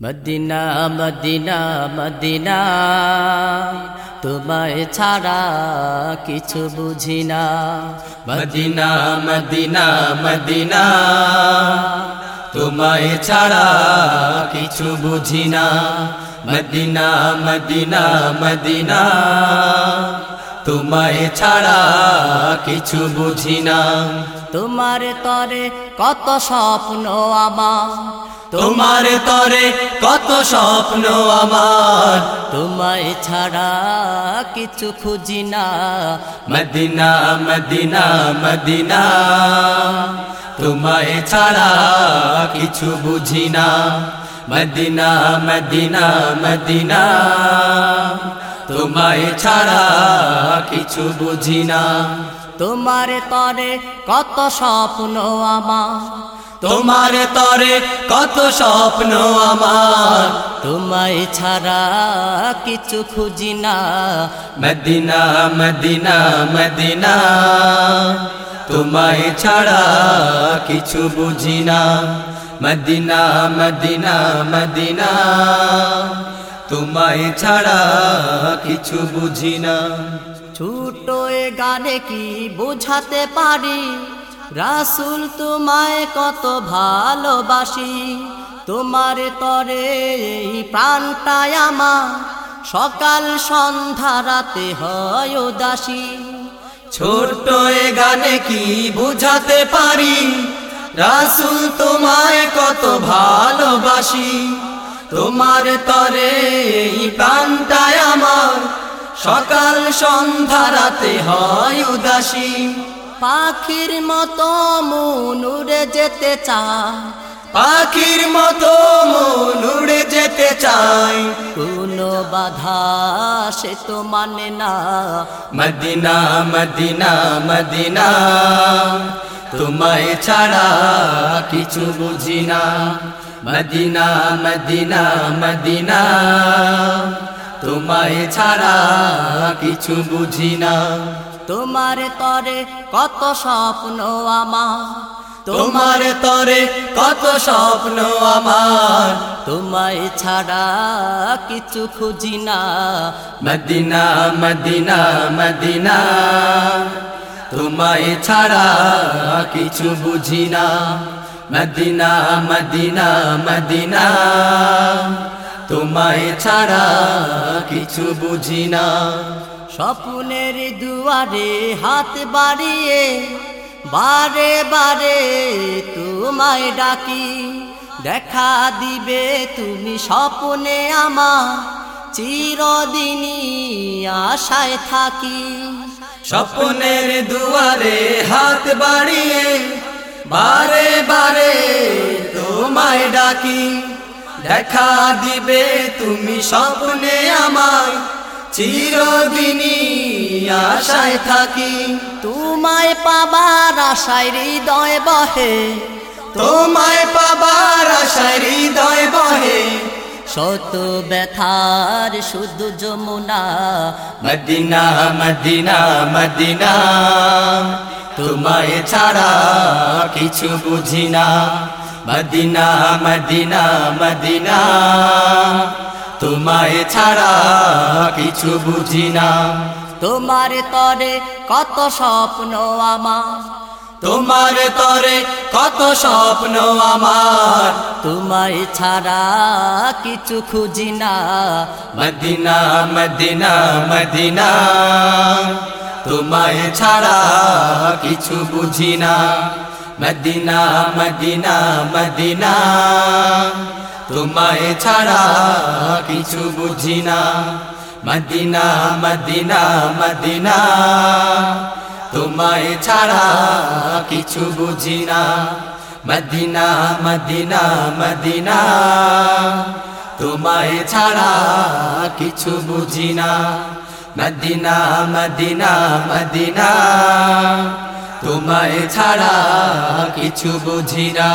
Medina Medina Medina, তোমায় ছাড়া কিছু বুঝি না। মদিনা মদিনা মদিনা, তোমায় ছাড়া কিছু বুঝি না। মদিনা মদিনা মদিনা, তোমায় ছাড়া কিছু বুঝি না। তোমার তরে কত স্বপ্ন আমার। তোমার তরে কত স্বপ্ন আমার। তোমায় ছাড়া কিছু খুঁজি না। Medina Medina Medina. তোমায় ছাড়া কিছু বুঝি না। Medina Medina Medina. তোমায় ছাড়া কিছু বুঝি না। তোমার তরে কত স্বপ্ন আমার। তোমার তরে কত স্বপ্ন আমার। তোমায় ছাড়া কিছু খুঁজি না। Medina Medina Medina. তোমায় ছাড়া কিছু বুঝি না। Medina Medina Medina. তোমায় ছাড়া কিছু বুঝি না। ছোট গানে কি বোঝাতে পারি? রাসুল তোমায় কত ভালোবাসি, তোমার তরে এই প্রাণটায় আমার। সকাল সন্ধ্যা রাতে হয় উদাসী। ছোট্ট এ গানে কি বুঝাতে পারি? রাসুল তোমায় কত ভালোবাসি, তোমার তরে এই প্রাণটায় আমার। সকাল সন্ধ্যা রাতে হয় উদাসী। পাখির মতো মন উড়ে যেতে চায়। পাখির মতো মন উড়ে যেতে চাই কোনো বাধা সে তো মানে না। মদিনা মদিনা মদিনা তোমায় ছাড়া কিছু বুঝি না। মদিনা মদিনা মদিনা তোমায় ছাড়া কিছু বুঝি না। তোমার তরে কত স্বপ্ন আমার। তোমার তরে কত স্বপ্ন আমার। তোমায় ছাড়া কিছু খুঁজি না। Medina Medina Medina. তোমায় ছাড়া কিছু বুঝি না। Medina Medina Medina. তোমায় ছাড়া কিছু বুঝি না। স্বপ্নের দুয়ারে হাত বাড়িয়ে, বারে বারে তোমায় ডাকি। দেখা দিবে তুমি স্বপ্নে আমার, চিরদিনই আশায় থাকি। স্বপ্নের দুয়ারে হাত বাড়িয়ে, বারে বারে তোমায় ডাকি। দেখা দিবে তুমি স্বপ্নে আমায় চিরদিনই আশায় থাকি। তোমায় পাবার আশায় হৃদয় বহে। তোমায় পাবার আশায় হৃদয় বহে। শত ব্যথার শুধু যমুনা। Medina Medina Medina. তোমায় ছাড়া কিছু বুঝি না। Medina Medina Medina. তোমায় ছাড়া কিছু বুঝি না। তোমার তরে কত স্বপ্ন আমার। তোমার তরে কত স্বপ্ন আমার। তোমায় ছাড়া কিছু খুঁজি না। Medina Medina Medina. তোমায় ছাড়া কিছু বুঝি না। Medina Medina Medina. তোমায় ছাড়া কিছু বুঝি না। Medina Medina Medina. তোমায় ছাড়া কিছু বুঝি না। Medina Medina Medina. তোমায় ছাড়া কিছু বুঝি না। Medina Medina Medina. তোমায় ছাড়া কিছু বুঝি না।